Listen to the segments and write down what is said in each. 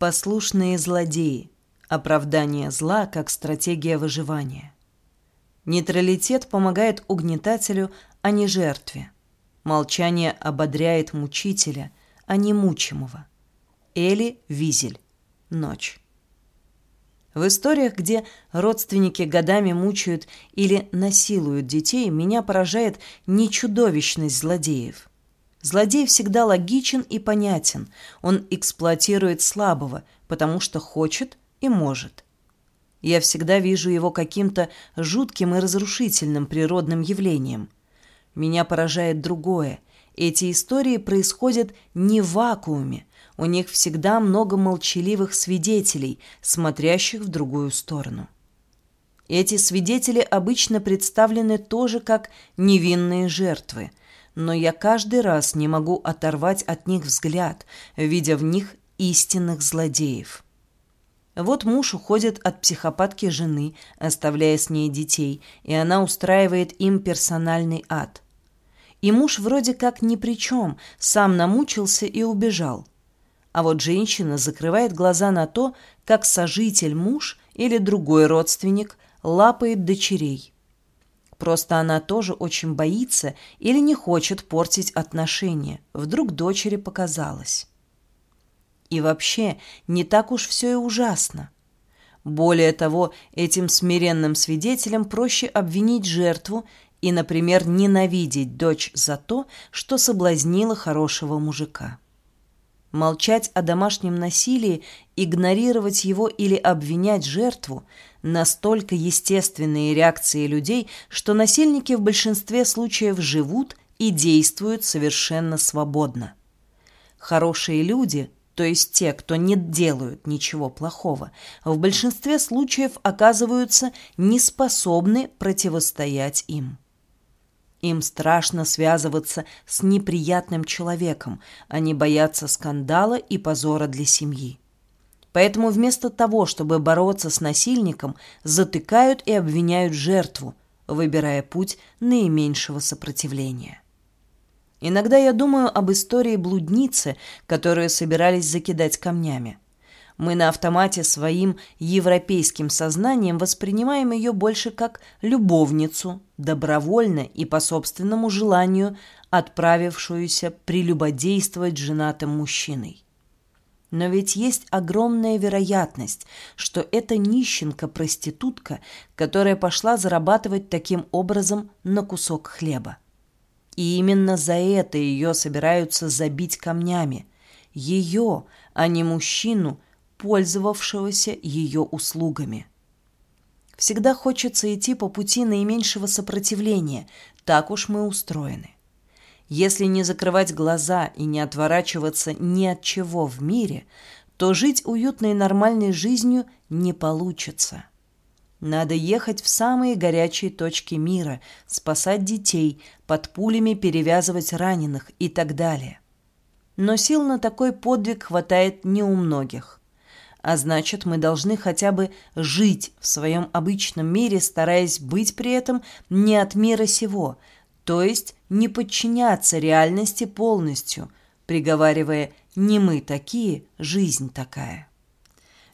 Послушные злодеи. Оправдание зла как стратегия выживания. Нейтралитет помогает угнетателю, а не жертве. Молчание ободряет мучителя, а не мучимого. Эли Визель. Ночь. В историях, где родственники годами мучают или насилуют детей, меня поражает не чудовищность злодеев – Злодей всегда логичен и понятен. Он эксплуатирует слабого, потому что хочет и может. Я всегда вижу его каким-то жутким и разрушительным природным явлением. Меня поражает другое. Эти истории происходят не в вакууме. У них всегда много молчаливых свидетелей, смотрящих в другую сторону. Эти свидетели обычно представлены тоже как невинные жертвы – но я каждый раз не могу оторвать от них взгляд, видя в них истинных злодеев. Вот муж уходит от психопатки жены, оставляя с ней детей, и она устраивает им персональный ад. И муж вроде как ни при чем, сам намучился и убежал. А вот женщина закрывает глаза на то, как сожитель муж или другой родственник лапает дочерей. Просто она тоже очень боится или не хочет портить отношения. Вдруг дочери показалось. И вообще, не так уж все и ужасно. Более того, этим смиренным свидетелям проще обвинить жертву и, например, ненавидеть дочь за то, что соблазнила хорошего мужика. Молчать о домашнем насилии, игнорировать его или обвинять жертву – настолько естественные реакции людей, что насильники в большинстве случаев живут и действуют совершенно свободно. Хорошие люди, то есть те, кто не делают ничего плохого, в большинстве случаев оказываются неспособны противостоять им. Им страшно связываться с неприятным человеком, они боятся скандала и позора для семьи. Поэтому вместо того, чтобы бороться с насильником, затыкают и обвиняют жертву, выбирая путь наименьшего сопротивления. Иногда я думаю об истории блудницы, которую собирались закидать камнями. Мы на автомате своим европейским сознанием воспринимаем ее больше как любовницу, добровольно и по собственному желанию отправившуюся прелюбодействовать женатым мужчиной. Но ведь есть огромная вероятность, что это нищенка-проститутка, которая пошла зарабатывать таким образом на кусок хлеба. И именно за это ее собираются забить камнями. Ее, а не мужчину, пользовавшегося ее услугами. Всегда хочется идти по пути наименьшего сопротивления, так уж мы устроены. Если не закрывать глаза и не отворачиваться ни от чего в мире, то жить уютной и нормальной жизнью не получится. Надо ехать в самые горячие точки мира, спасать детей, под пулями перевязывать раненых и так далее. Но сил на такой подвиг хватает не у многих. А значит, мы должны хотя бы жить в своем обычном мире, стараясь быть при этом не от мира сего – то есть не подчиняться реальности полностью, приговаривая «не мы такие, жизнь такая».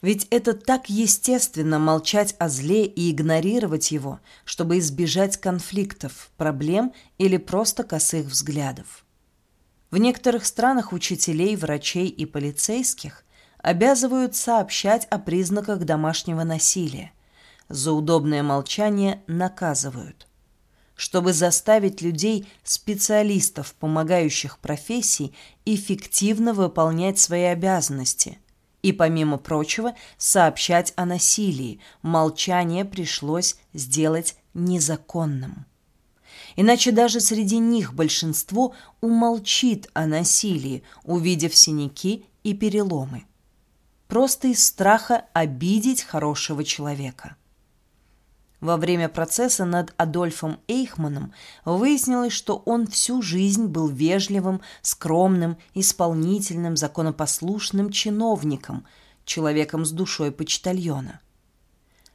Ведь это так естественно молчать о зле и игнорировать его, чтобы избежать конфликтов, проблем или просто косых взглядов. В некоторых странах учителей, врачей и полицейских обязывают сообщать о признаках домашнего насилия. За удобное молчание наказывают – чтобы заставить людей, специалистов помогающих профессий, эффективно выполнять свои обязанности. И, помимо прочего, сообщать о насилии. Молчание пришлось сделать незаконным. Иначе даже среди них большинство умолчит о насилии, увидев синяки и переломы. Просто из страха обидеть хорошего человека – во время процесса над Адольфом Эйхманом выяснилось, что он всю жизнь был вежливым, скромным, исполнительным, законопослушным чиновником, человеком с душой почтальона.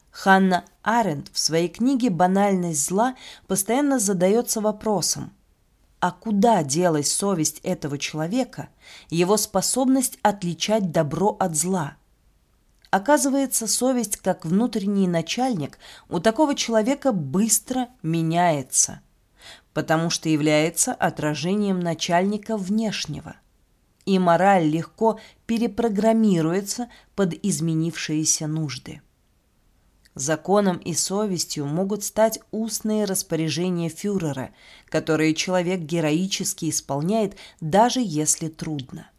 Ханна Аренд в своей книге «Банальность зла» постоянно задается вопросом, А куда делась совесть этого человека, его способность отличать добро от зла? Оказывается, совесть, как внутренний начальник, у такого человека быстро меняется, потому что является отражением начальника внешнего. И мораль легко перепрограммируется под изменившиеся нужды. Законом и совестью могут стать устные распоряжения фюрера, которые человек героически исполняет, даже если трудно.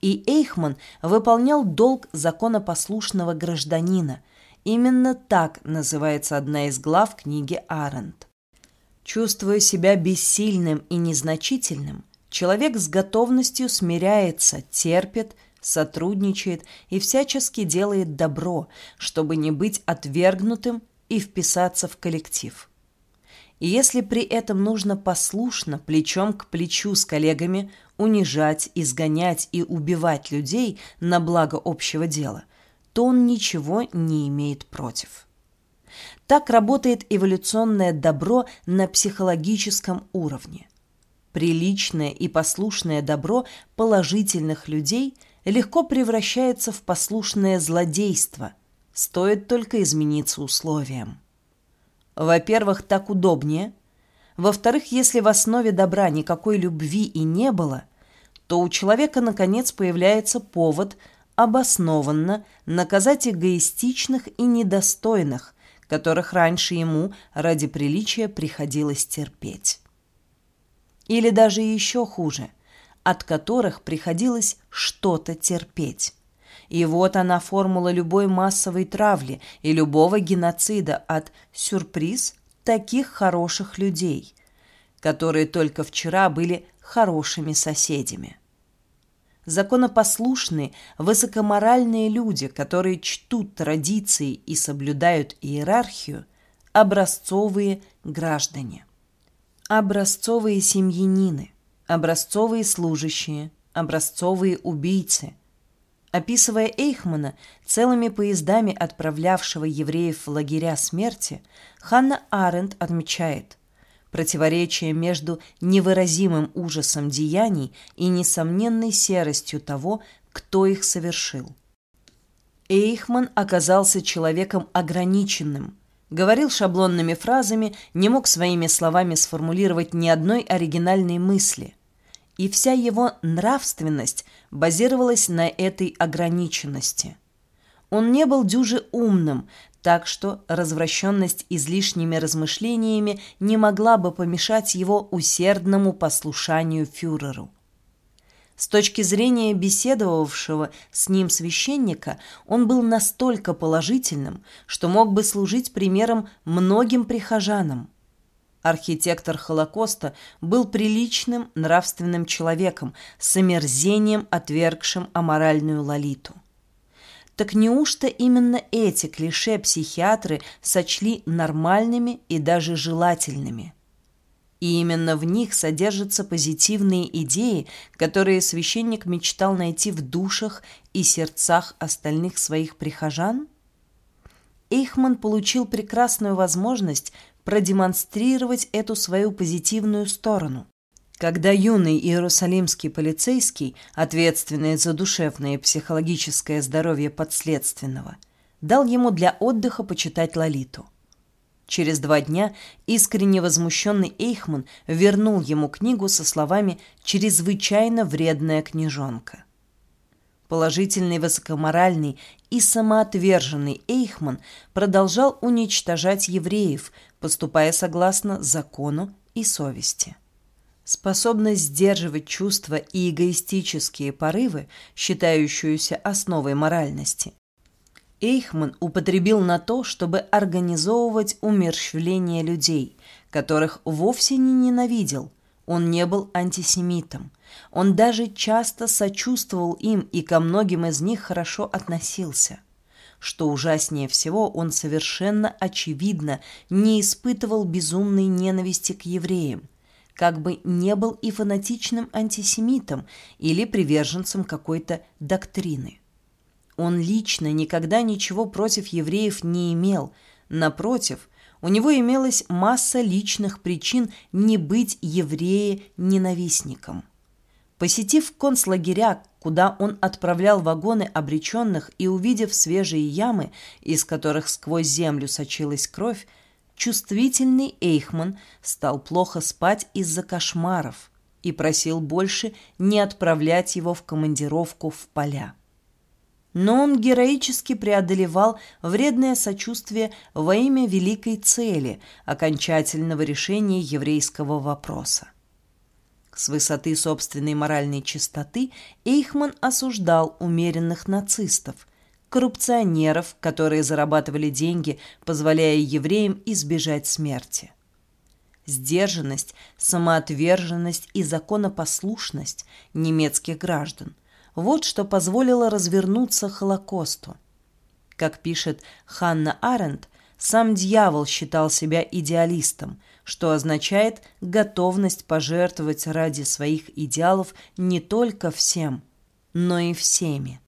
И Эйхман выполнял долг законопослушного гражданина. Именно так называется одна из глав книги Аренд. Чувствуя себя бессильным и незначительным, человек с готовностью смиряется, терпит, сотрудничает и всячески делает добро, чтобы не быть отвергнутым и вписаться в коллектив. И если при этом нужно послушно, плечом к плечу с коллегами, унижать, изгонять и убивать людей на благо общего дела, то он ничего не имеет против. Так работает эволюционное добро на психологическом уровне. Приличное и послушное добро положительных людей – легко превращается в послушное злодейство, стоит только измениться условиям. Во-первых, так удобнее. Во-вторых, если в основе добра никакой любви и не было, то у человека, наконец, появляется повод обоснованно наказать эгоистичных и недостойных, которых раньше ему ради приличия приходилось терпеть. Или даже еще хуже – от которых приходилось что-то терпеть. И вот она формула любой массовой травли и любого геноцида от сюрприз таких хороших людей, которые только вчера были хорошими соседями. Законопослушные, высокоморальные люди, которые чтут традиции и соблюдают иерархию, образцовые граждане. Образцовые семьянины, образцовые служащие, образцовые убийцы. Описывая Эйхмана, целыми поездами отправлявшего евреев в лагеря смерти, Ханна Аренд отмечает противоречие между невыразимым ужасом деяний и несомненной серостью того, кто их совершил. Эйхман оказался человеком ограниченным, говорил шаблонными фразами, не мог своими словами сформулировать ни одной оригинальной мысли и вся его нравственность базировалась на этой ограниченности. Он не был дюже умным, так что развращенность излишними размышлениями не могла бы помешать его усердному послушанию фюреру. С точки зрения беседовавшего с ним священника, он был настолько положительным, что мог бы служить примером многим прихожанам – Архитектор Холокоста был приличным, нравственным человеком, с омерзением отвергшим аморальную Лолиту. Так неужто именно эти клише психиатры сочли нормальными и даже желательными? И именно в них содержатся позитивные идеи, которые священник мечтал найти в душах и сердцах остальных своих прихожан? Эйхман получил прекрасную возможность продемонстрировать эту свою позитивную сторону. Когда юный иерусалимский полицейский, ответственный за душевное и психологическое здоровье подследственного, дал ему для отдыха почитать Лолиту. Через два дня искренне возмущенный Эйхман вернул ему книгу со словами «чрезвычайно вредная книжонка». Положительный, высокоморальный и самоотверженный Эйхман продолжал уничтожать евреев, поступая согласно закону и совести. Способность сдерживать чувства и эгоистические порывы, считающуюся основой моральности, Эйхман употребил на то, чтобы организовывать умерщвление людей, которых вовсе не ненавидел. Он не был антисемитом. Он даже часто сочувствовал им и ко многим из них хорошо относился. Что ужаснее всего, он совершенно очевидно не испытывал безумной ненависти к евреям, как бы не был и фанатичным антисемитом или приверженцем какой-то доктрины. Он лично никогда ничего против евреев не имел, напротив, у него имелась масса личных причин не быть еврея-ненавистником. Посетив концлагеря, куда он отправлял вагоны обреченных и увидев свежие ямы, из которых сквозь землю сочилась кровь, чувствительный Эйхман стал плохо спать из-за кошмаров и просил больше не отправлять его в командировку в поля. Но он героически преодолевал вредное сочувствие во имя великой цели – окончательного решения еврейского вопроса. С высоты собственной моральной чистоты Эйхман осуждал умеренных нацистов, коррупционеров, которые зарабатывали деньги, позволяя евреям избежать смерти. Сдержанность, самоотверженность и законопослушность немецких граждан – вот что позволило развернуться Холокосту. Как пишет Ханна Аренд, сам дьявол считал себя идеалистом, что означает готовность пожертвовать ради своих идеалов не только всем, но и всеми.